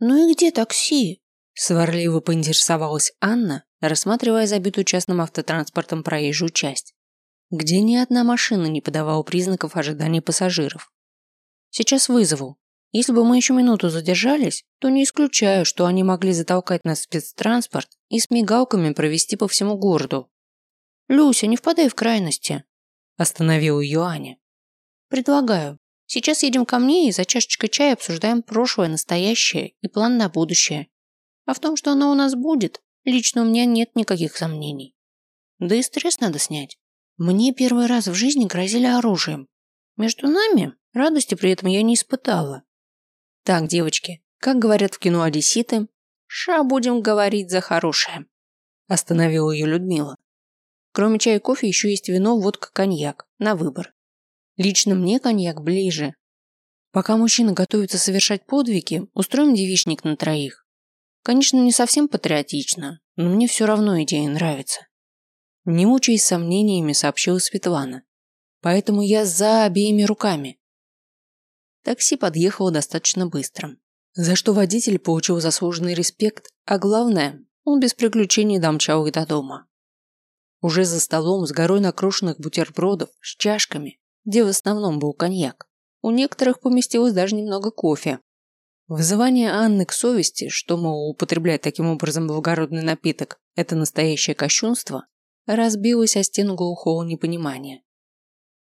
«Ну и где такси?» Сварливо поинтересовалась Анна, рассматривая забитую частным автотранспортом проезжую часть, где ни одна машина не подавала признаков ожидания пассажиров. «Сейчас вызову. Если бы мы еще минуту задержались, то не исключаю, что они могли затолкать нас в спецтранспорт и с мигалками провести по всему городу». «Люся, не впадай в крайности», – остановила ее Аня. «Предлагаю. Сейчас едем ко мне и за чашечкой чая обсуждаем прошлое, настоящее и план на будущее. А в том, что оно у нас будет, лично у меня нет никаких сомнений. Да и стресс надо снять. Мне первый раз в жизни грозили оружием. Между нами радости при этом я не испытала. Так, девочки, как говорят в кино одесситы, ша будем говорить за хорошее. Остановила ее Людмила. Кроме чая и кофе еще есть вино, водка, коньяк. На выбор. Лично мне коньяк ближе. Пока мужчина готовится совершать подвиги, устроим девичник на троих. Конечно, не совсем патриотично, но мне все равно идея нравится. Не мучаясь сомнениями, сообщила Светлана. Поэтому я за обеими руками. Такси подъехало достаточно быстро, за что водитель получил заслуженный респект, а главное, он без приключений домчал их до дома. Уже за столом с горой накрошенных бутербродов с чашками, где в основном был коньяк, у некоторых поместилось даже немного кофе. Вызывание Анны к совести, что, мол, употреблять таким образом благородный напиток – это настоящее кощунство, разбилось о стену глухого непонимания.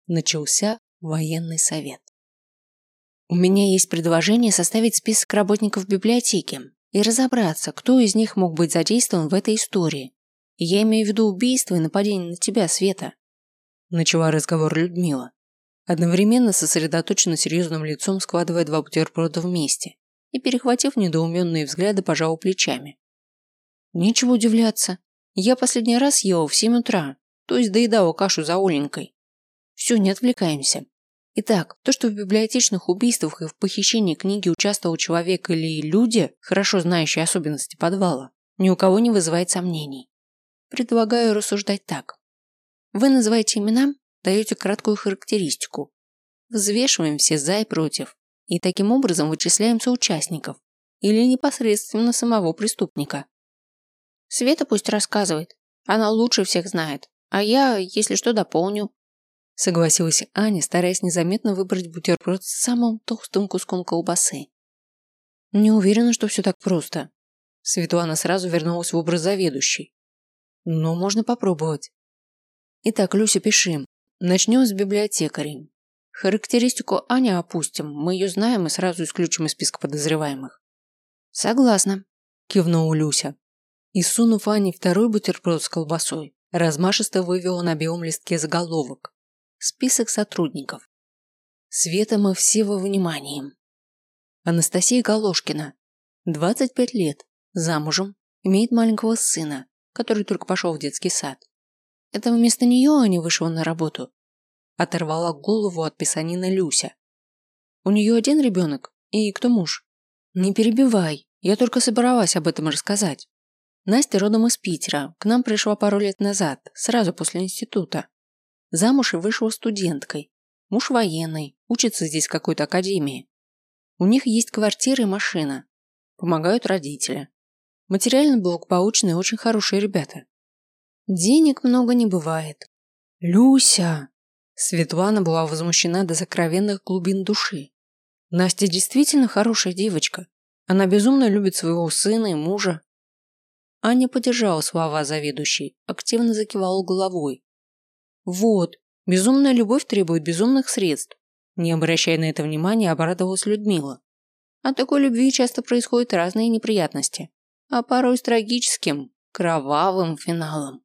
Начался военный совет. У меня есть предложение составить список работников библиотеки и разобраться, кто из них мог быть задействован в этой истории. я имею в виду убийство и нападение на тебя, Света. Начала разговор Людмила, одновременно сосредоточенно серьезным лицом складывая два бутерброда вместе и, перехватив недоуменные взгляды, пожал плечами. Нечего удивляться. Я последний раз ела в семь утра, то есть доедала кашу за Оленькой. Все, не отвлекаемся. Итак, то, что в библиотечных убийствах и в похищении книги участвовал человек или люди, хорошо знающие особенности подвала, ни у кого не вызывает сомнений. Предлагаю рассуждать так. Вы называете имена, даете краткую характеристику. Взвешиваем все за и против. И таким образом вычисляем соучастников или непосредственно самого преступника. Света пусть рассказывает. Она лучше всех знает. А я, если что, дополню. Согласилась Аня, стараясь незаметно выбрать бутерброд с самым толстым куском колбасы. Не уверена, что все так просто. Светлана сразу вернулась в образ заведующей. Но можно попробовать. Итак, Люся, пиши. Начнем с библиотекарей. Характеристику Аня опустим, мы ее знаем и сразу исключим из списка подозреваемых. Согласна, кивнула Люся. И сунув Ане второй бутерброд с колбасой, размашисто вывела на белом листке заголовок. Список сотрудников. Света мы все во внимании. Анастасия Галошкина. 25 лет. Замужем. Имеет маленького сына, который только пошел в детский сад. Это вместо нее Аня вышла на работу. Оторвала голову от писанина Люся. У нее один ребенок? И кто муж? Не перебивай. Я только собралась об этом рассказать. Настя родом из Питера. К нам пришла пару лет назад, сразу после института. Замуж и вышла студенткой. Муж военный, учится здесь в какой-то академии. У них есть квартира и машина. Помогают родители. Материально благополучные очень хорошие ребята. Денег много не бывает. Люся! Светлана была возмущена до закровенных глубин души. Настя действительно хорошая девочка. Она безумно любит своего сына и мужа. Аня поддержала слова заведующей, активно закивала головой, вот, безумная любовь требует безумных средств. Не обращая на это внимания, обрадовалась Людмила. От такой любви часто происходят разные неприятности, а порой с трагическим, кровавым финалом.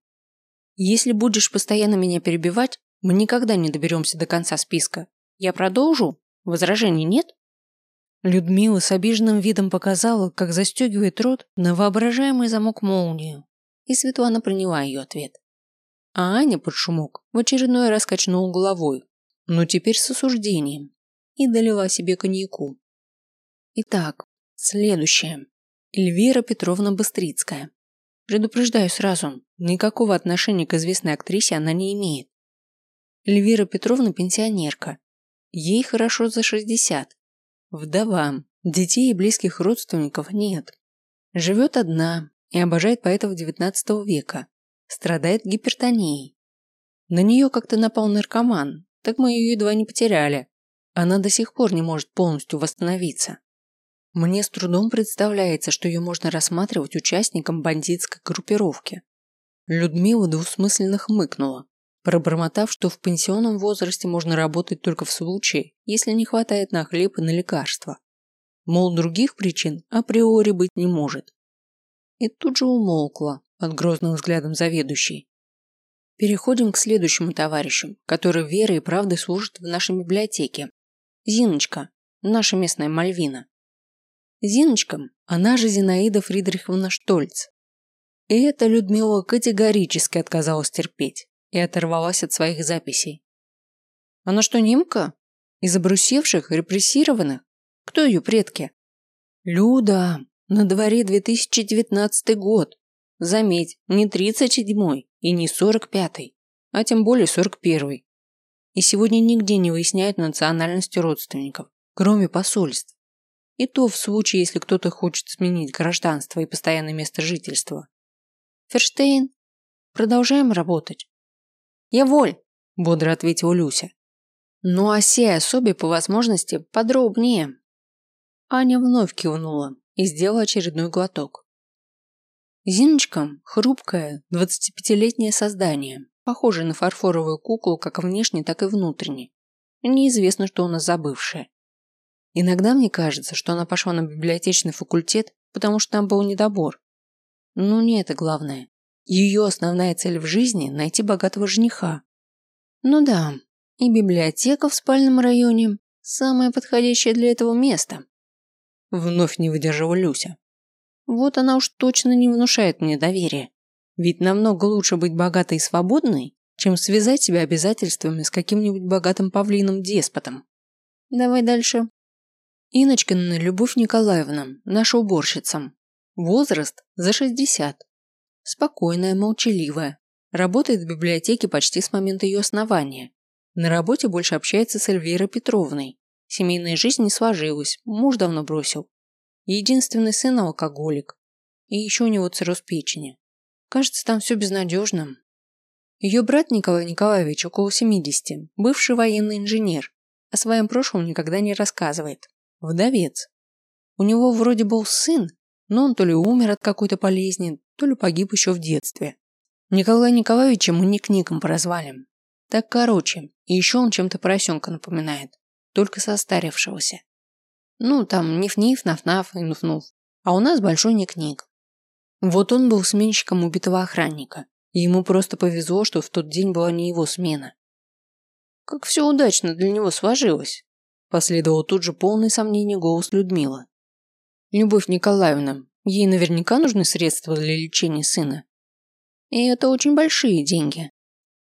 Если будешь постоянно меня перебивать, мы никогда не доберемся до конца списка. Я продолжу? Возражений нет? Людмила с обиженным видом показала, как застегивает рот на воображаемый замок молнию. И Светлана приняла ее ответ. А Аня под шумок в очередной раз качнула головой, но теперь с осуждением, и долила себе коньяку. Итак, следующее. Эльвира Петровна Быстрицкая. Предупреждаю сразу, никакого отношения к известной актрисе она не имеет. Эльвира Петровна пенсионерка. Ей хорошо за 60. Вдова, Детей и близких родственников нет. Живет одна и обожает поэтов XIX века. Страдает гипертонией. На нее как-то напал наркоман, так мы ее едва не потеряли. Она до сих пор не может полностью восстановиться. Мне с трудом представляется, что ее можно рассматривать участником бандитской группировки. Людмила двусмысленно хмыкнула, пробормотав, что в пенсионном возрасте можно работать только в случае, если не хватает на хлеб и на лекарства. Мол, других причин априори быть не может. И тут же умолкла под грозным взглядом заведующей. Переходим к следующему товарищу, который верой и правдой служит в нашей библиотеке. Зиночка, наша местная Мальвина. Зиночка, она же Зинаида Фридриховна Штольц. И это Людмила категорически отказалась терпеть и оторвалась от своих записей. Она что, немка? Из обрусевших, репрессированных? Кто ее предки? Люда, на дворе 2019 год. Заметь, не 37-й и не 45-й, а тем более 41-й. И сегодня нигде не выясняют национальности родственников, кроме посольств. И то в случае, если кто-то хочет сменить гражданство и постоянное место жительства. Ферштейн, продолжаем работать. Я воль, бодро ответила Люся. Ну а сей особе по возможности подробнее. Аня вновь кивнула и сделала очередной глоток. Зиночка – хрупкое, 25-летнее создание, похожее на фарфоровую куклу как внешне, так и внутренне. Неизвестно, что у нас забывшая. Иногда мне кажется, что она пошла на библиотечный факультет, потому что там был недобор. Но не это главное. Ее основная цель в жизни – найти богатого жениха. Ну да, и библиотека в спальном районе – самое подходящее для этого место. Вновь не выдержала Люся. Вот она уж точно не внушает мне доверия. Ведь намного лучше быть богатой и свободной, чем связать себя обязательствами с каким-нибудь богатым павлином-деспотом. Давай дальше. Иночкина Любовь Николаевна, наша уборщица. Возраст за 60. Спокойная, молчаливая. Работает в библиотеке почти с момента ее основания. На работе больше общается с Эльвирой Петровной. Семейная жизнь не сложилась, муж давно бросил. Единственный сын алкоголик. И еще у него цирроз печени. Кажется, там все безнадежно. Ее брат Николай Николаевич около 70, бывший военный инженер, о своем прошлом никогда не рассказывает. Вдовец. У него вроде был сын, но он то ли умер от какой-то болезни, то ли погиб еще в детстве. Николая Николаевича мы ник-ником прозвали. Так короче, и еще он чем-то поросенка напоминает, только состарившегося. Ну, там ниф-ниф, наф-наф и нуф-нуф. А у нас большой ник-ник. Вот он был сменщиком убитого охранника, и ему просто повезло, что в тот день была не его смена. Как все удачно для него сложилось. Последовал тут же полный сомнений голос Людмилы. «Любовь Николаевна, ей наверняка нужны средства для лечения сына. И это очень большие деньги.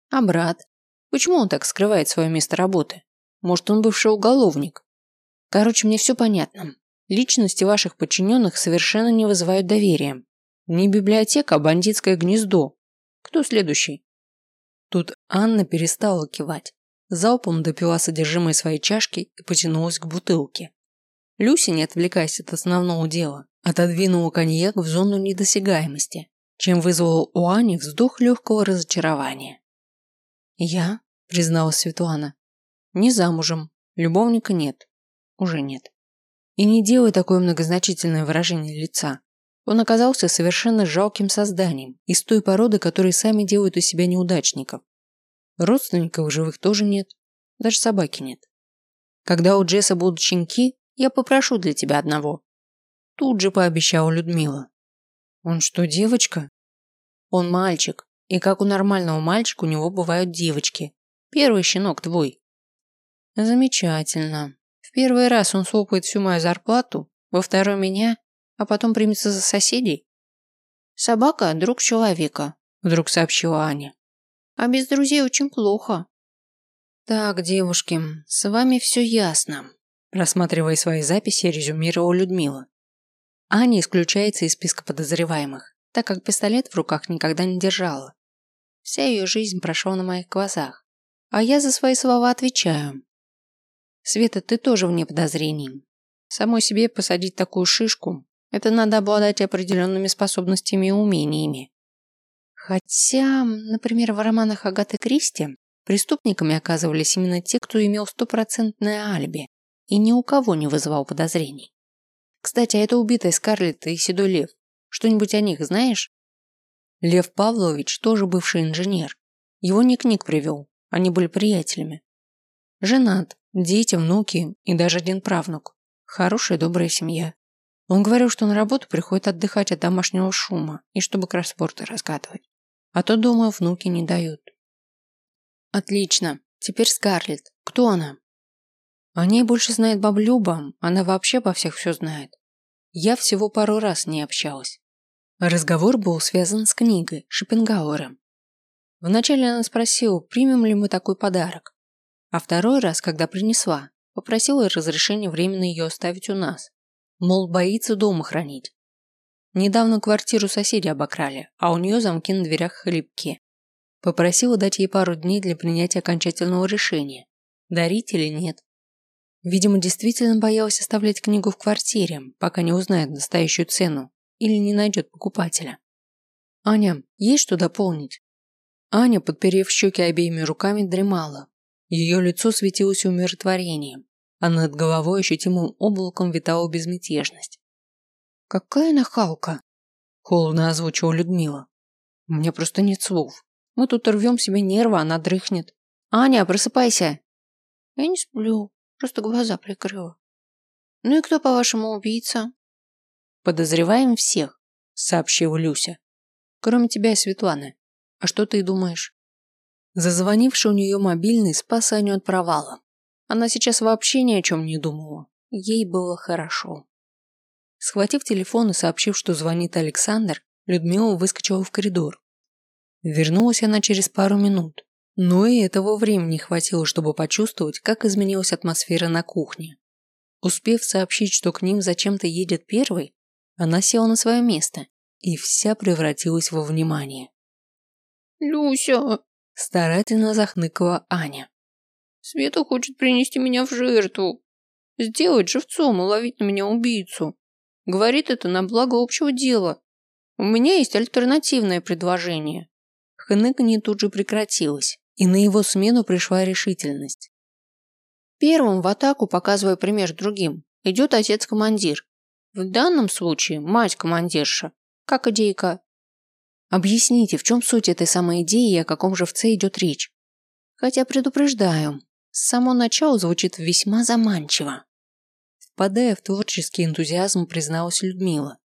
А брат? Почему он так скрывает свое место работы? Может, он бывший уголовник? Короче, мне все понятно. Личности ваших подчиненных совершенно не вызывают доверия. Не библиотека, а бандитское гнездо. Кто следующий? Тут Анна перестала кивать залпом допила содержимое своей чашки и потянулась к бутылке. Люси, не отвлекаясь от основного дела, отодвинула коньяк в зону недосягаемости, чем вызвал у Ани вздох легкого разочарования. «Я?» – призналась Светлана. «Не замужем, любовника нет. Уже нет. И не делай такое многозначительное выражение лица. Он оказался совершенно жалким созданием, из той породы, которые сами делают из себя неудачников. Родственников живых тоже нет. Даже собаки нет. Когда у Джесса будут щенки, я попрошу для тебя одного. Тут же пообещала Людмила. Он что, девочка? Он мальчик. И как у нормального мальчика у него бывают девочки. Первый щенок твой. Замечательно. В первый раз он слопает всю мою зарплату, во второй меня, а потом примется за соседей. Собака – друг человека, вдруг сообщила Аня. А без друзей очень плохо. Так, девушки, с вами все ясно. Рассматривая свои записи, резюмировала Людмила. Аня исключается из списка подозреваемых, так как пистолет в руках никогда не держала. Вся ее жизнь прошла на моих глазах. А я за свои слова отвечаю. Света, ты тоже вне подозрений. Самой себе посадить такую шишку – это надо обладать определенными способностями и умениями. Хотя, например, в романах Агаты Кристи преступниками оказывались именно те, кто имел стопроцентное алиби и ни у кого не вызывал подозрений. Кстати, а это убитая Скарлетт и Седой Лев. Что-нибудь о них знаешь? Лев Павлович тоже бывший инженер. Его Ник-Ник привел. Они были приятелями. Женат, дети, внуки и даже один правнук. Хорошая, добрая семья. Он говорил, что на работу приходит отдыхать от домашнего шума и чтобы кроссворды разгадывать. А то, думаю, внуки не дают. Отлично. Теперь Скарлетт. Кто она? О ней больше знает баблюба, она вообще по всех все знает. Я всего пару раз не общалась. Разговор был связан с книгой Шопенгауэра. Вначале она спросила, примем ли мы такой подарок. А второй раз, когда принесла, попросила разрешения временно ее оставить у нас. Мол, боится дома хранить. Недавно квартиру соседи обокрали, а у нее замки на дверях хлипкие. Попросила дать ей пару дней для принятия окончательного решения, дарить или нет. Видимо, действительно боялась оставлять книгу в квартире, пока не узнает настоящую цену или не найдет покупателя. «Аня, есть что дополнить?» Аня, подперев щеки обеими руками, дремала. Ее лицо светилось умиротворением, а над головой ощутимым облаком витала безмятежность. «Какая нахалка!» – холодно озвучила Людмила. «У меня просто нет слов. Мы тут рвем себе нервы, она дрыхнет. Аня, просыпайся!» «Я не сплю, просто глаза прикрыла». «Ну и кто, по-вашему, убийца?» «Подозреваем всех», – сообщила Люся. «Кроме тебя и Светланы. А что ты думаешь?» Зазвонивший у нее мобильный спас Аню от провала. Она сейчас вообще ни о чем не думала. Ей было хорошо. Схватив телефон и сообщив, что звонит Александр, Людмила выскочила в коридор. Вернулась она через пару минут, но и этого времени хватило, чтобы почувствовать, как изменилась атмосфера на кухне. Успев сообщить, что к ним зачем-то едет первый, она села на свое место и вся превратилась во внимание. «Люся!» – старательно захныкала Аня. «Света хочет принести меня в жертву. Сделать живцом и ловить на меня убийцу. Говорит это на благо общего дела. У меня есть альтернативное предложение. Хныканье тут же прекратилось, и на его смену пришла решительность. Первым в атаку, показывая пример другим, идет отец-командир. В данном случае мать-командирша. Как идейка? Объясните, в чем суть этой самой идеи и о каком живце идет речь? Хотя предупреждаю, с самого начала звучит весьма заманчиво. Впадая в творческий энтузиазм, призналась Людмила,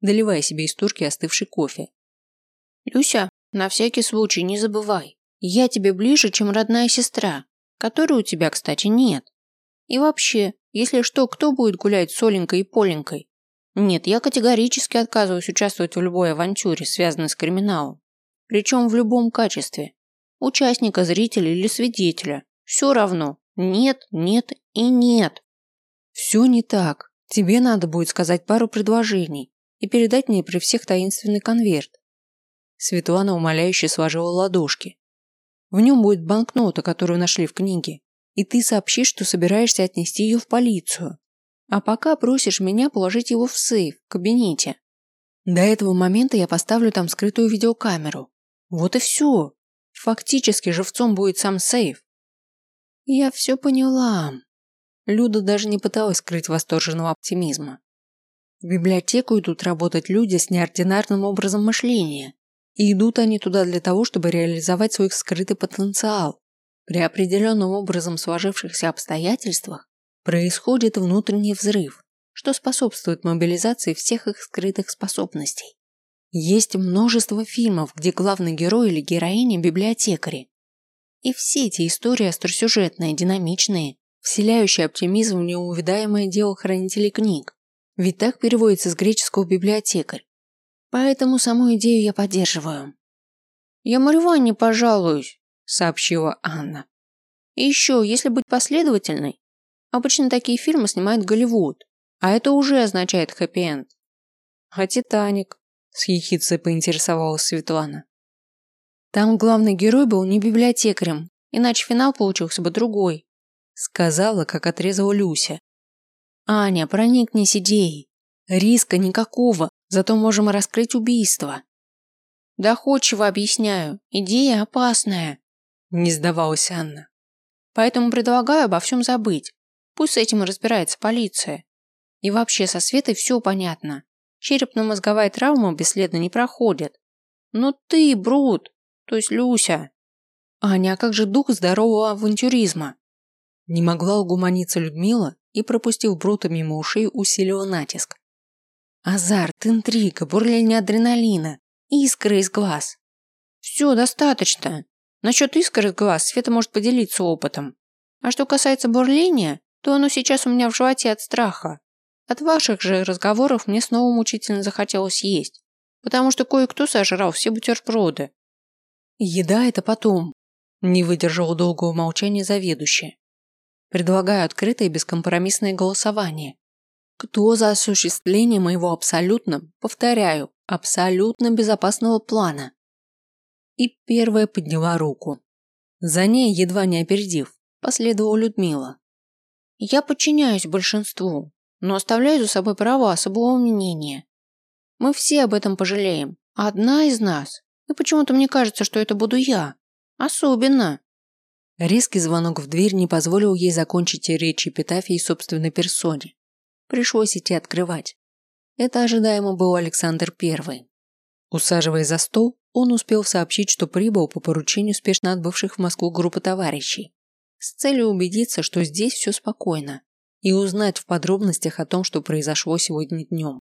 доливая себе из турки остывший кофе. «Люся, на всякий случай не забывай, я тебе ближе, чем родная сестра, которой у тебя, кстати, нет. И вообще, если что, кто будет гулять с Оленькой и Поленькой? Нет, я категорически отказываюсь участвовать в любой авантюре, связанной с криминалом. Причем в любом качестве. Участника, зрителя или свидетеля. Все равно. Нет, нет и нет. Все не так. Тебе надо будет сказать пару предложений и передать мне при всех таинственный конверт. Светлана умоляюще сложила ладошки. В нем будет банкнота, которую нашли в книге, и ты сообщишь, что собираешься отнести ее в полицию. А пока просишь меня положить его в сейф в кабинете. До этого момента я поставлю там скрытую видеокамеру. Вот и все. Фактически живцом будет сам сейф. Я все поняла, Люда даже не пыталась скрыть восторженного оптимизма. В библиотеку идут работать люди с неординарным образом мышления. И идут они туда для того, чтобы реализовать свой скрытый потенциал. При определенном образом сложившихся обстоятельствах происходит внутренний взрыв, что способствует мобилизации всех их скрытых способностей. Есть множество фильмов, где главный герой или героиня – библиотекари. И все эти истории остросюжетные, динамичные, вселяющий оптимизм в неувидаемое дело хранителей книг. Ведь так переводится с греческого библиотекарь. Поэтому саму идею я поддерживаю. «Я Марьван не пожалуюсь», – сообщила Анна. «И еще, если быть последовательной, обычно такие фильмы снимает Голливуд, а это уже означает хэппи-энд». «А Титаник?» – с ехицей поинтересовалась Светлана. «Там главный герой был не библиотекарем, иначе финал получился бы другой», Сказала, как отрезала Люся. Аня, проникнись идеей. Риска никакого, зато можем раскрыть убийство. Доходчиво объясняю, идея опасная. Не сдавалась Анна. Поэтому предлагаю обо всем забыть. Пусть с этим разбирается полиция. И вообще со Светой все понятно. Черепно-мозговая травма бесследно не проходит. Но ты, Брут, то есть Люся. Аня, а как же дух здорового авантюризма? Не могла угуманиться Людмила и, пропустив Брута мимо ушей, усилила натиск. Азарт, интрига, бурление адреналина, искры из глаз. Все, достаточно. Насчет искр из глаз Света может поделиться опытом. А что касается бурления, то оно сейчас у меня в животе от страха. От ваших же разговоров мне снова мучительно захотелось есть, потому что кое-кто сожрал все бутерброды. Еда – это потом. Не выдержал долгого молчания заведующая. Предлагаю открытое и бескомпромиссное голосование. Кто за осуществление моего абсолютно, повторяю, абсолютно безопасного плана? И первая подняла руку. За ней, едва не опередив, последовала Людмила. Я подчиняюсь большинству, но оставляю за собой право особого мнения. Мы все об этом пожалеем. Одна из нас. И почему-то мне кажется, что это буду я. Особенно. Резкий звонок в дверь не позволил ей закончить речь эпитафии собственной персоне. Пришлось идти открывать. Это ожидаемо был Александр Первый. Усаживаясь за стол, он успел сообщить, что прибыл по поручению спешно отбывших в Москву группы товарищей с целью убедиться, что здесь все спокойно, и узнать в подробностях о том, что произошло сегодня днем.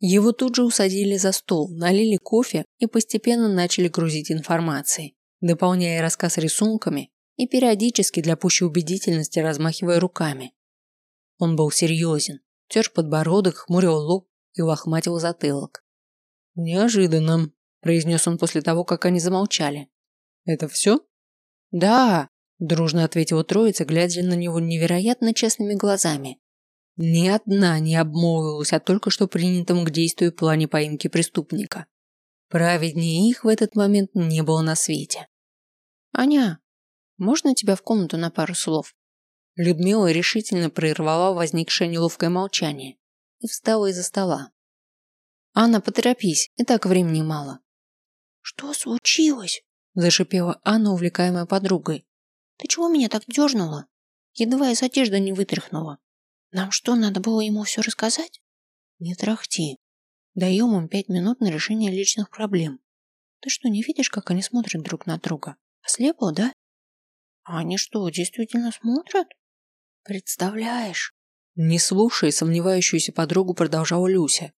Его тут же усадили за стол, налили кофе и постепенно начали грузить информацией, дополняя рассказ рисунками и периодически для пущей убедительности размахивая руками. Он был серьезен, тер подбородок, хмурил лоб и лохматил затылок. «Неожиданно», – произнес он после того, как они замолчали. «Это все?» «Да», – дружно ответила троица, глядя на него невероятно честными глазами. Ни одна не обмолвилась о только что принятом к действию плане поимки преступника. Праведнее их в этот момент не было на свете. «Аня, можно тебя в комнату на пару слов?» Людмила решительно прервала возникшее неловкое молчание и встала из-за стола. «Анна, поторопись, и так времени мало». «Что случилось?» – зашипела Анна, увлекаемая подругой. «Ты чего меня так дернула? Едва из одежды не вытряхнула. Нам что, надо было ему все рассказать?» «Не трахти. Даем им пять минут на решение личных проблем. Ты что, не видишь, как они смотрят друг на друга? Ослепла, да?» А они что, действительно смотрят? Представляешь? Не слушая сомневающуюся подругу, продолжала Люся.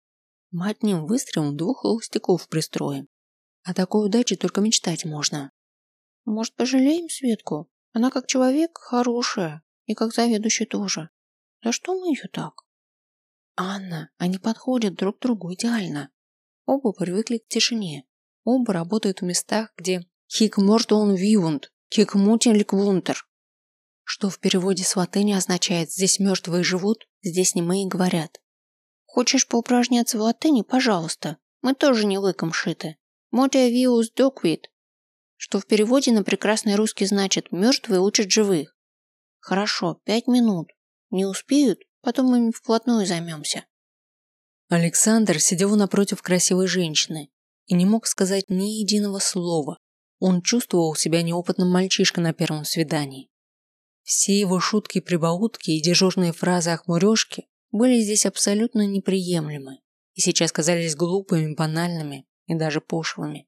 Мы одним выстрелом двух холостяков пристроим. О такой удаче только мечтать можно. Может, пожалеем Светку? Она как человек хорошая, и как заведующая тоже. За что мы ее так? Анна, они подходят друг другу идеально. Оба привыкли к тишине. Оба работают в местах, где «Хик он вивунд», Кикмутин-ликвунтер, что в переводе с латыни означает «здесь мертвые живут, здесь немые говорят». Хочешь поупражняться в латыни, пожалуйста, мы тоже не лыком шиты. Мотия виус доквит, что в переводе на прекрасный русский значит «мертвые учат живых». Хорошо, пять минут. Не успеют, потом мы вплотную займемся. Александр сидел напротив красивой женщины и не мог сказать ни единого слова, он чувствовал себя неопытным мальчишкой на первом свидании. Все его шутки-прибаутки и дежурные фразы охмурежки были здесь абсолютно неприемлемы и сейчас казались глупыми, банальными и даже пошлыми.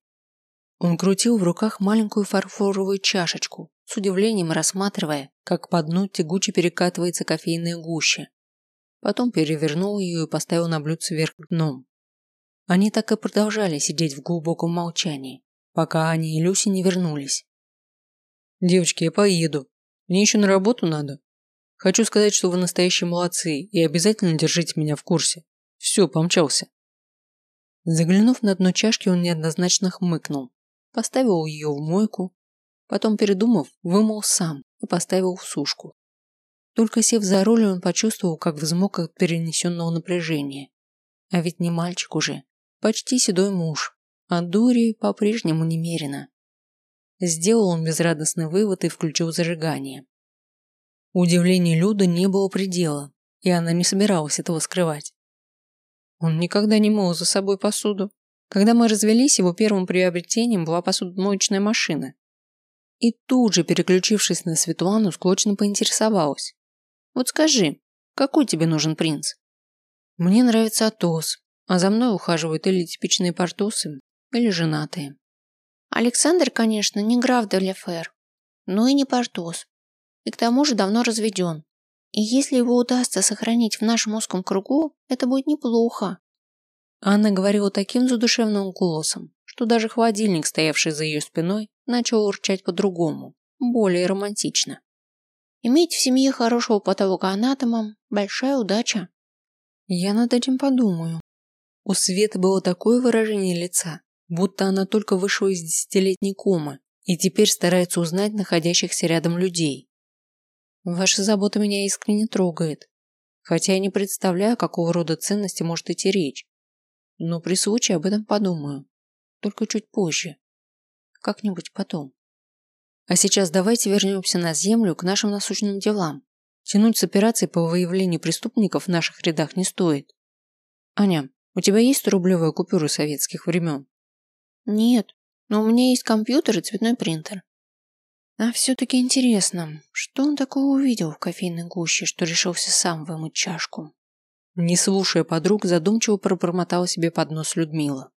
Он крутил в руках маленькую фарфоровую чашечку, с удивлением рассматривая, как по дну тягуче перекатывается кофейная гуща. Потом перевернул ее и поставил на блюдце вверх дном. Они так и продолжали сидеть в глубоком молчании, пока Аня и Люси не вернулись. «Девочки, я поеду. Мне еще на работу надо. Хочу сказать, что вы настоящие молодцы и обязательно держите меня в курсе. Все, помчался». Заглянув на дно чашки, он неоднозначно хмыкнул, поставил ее в мойку, потом, передумав, вымыл сам и поставил в сушку. Только сев за руль, он почувствовал, как взмок от перенесенного напряжения. А ведь не мальчик уже, почти седой муж, а дури по-прежнему немерено. Сделал он безрадостный вывод и включил зажигание. Удивлению Люды не было предела. и она не собиралась этого скрывать. Он никогда не мыл за собой посуду. Когда мы развелись, его первым приобретением была посудомоечная машина. И тут же, переключившись на Светлану, склочно поинтересовалась. «Вот скажи, какой тебе нужен принц?» «Мне нравится Атос, а за мной ухаживают или типичные портосы, или женатые». Александр, конечно, не граф де Лефер, но и не Портос. И к тому же давно разведен. И если его удастся сохранить в нашем узком кругу, это будет неплохо. Анна говорила таким задушевным голосом, что даже холодильник, стоявший за ее спиной, начал урчать по-другому, более романтично. Иметь в семье хорошего патологоанатома – большая удача. Я над этим подумаю. У Светы было такое выражение лица, будто она только вышла из десятилетней комы и теперь старается узнать находящихся рядом людей. Ваша забота меня искренне трогает, хотя я не представляю, какого рода ценности может идти речь. Но при случае об этом подумаю, только чуть позже, как-нибудь потом. А сейчас давайте вернемся на землю к нашим насущным делам. Тянуть с операцией по выявлению преступников в наших рядах не стоит. Аня, у тебя есть 100-рублевая купюра советских времен? Нет, но у меня есть компьютер и цветной принтер. А все-таки интересно, что он такого увидел в кофейной гуще, что решился сам вымыть чашку? Не слушая подруг, задумчиво пробормотала себе под нос Людмила.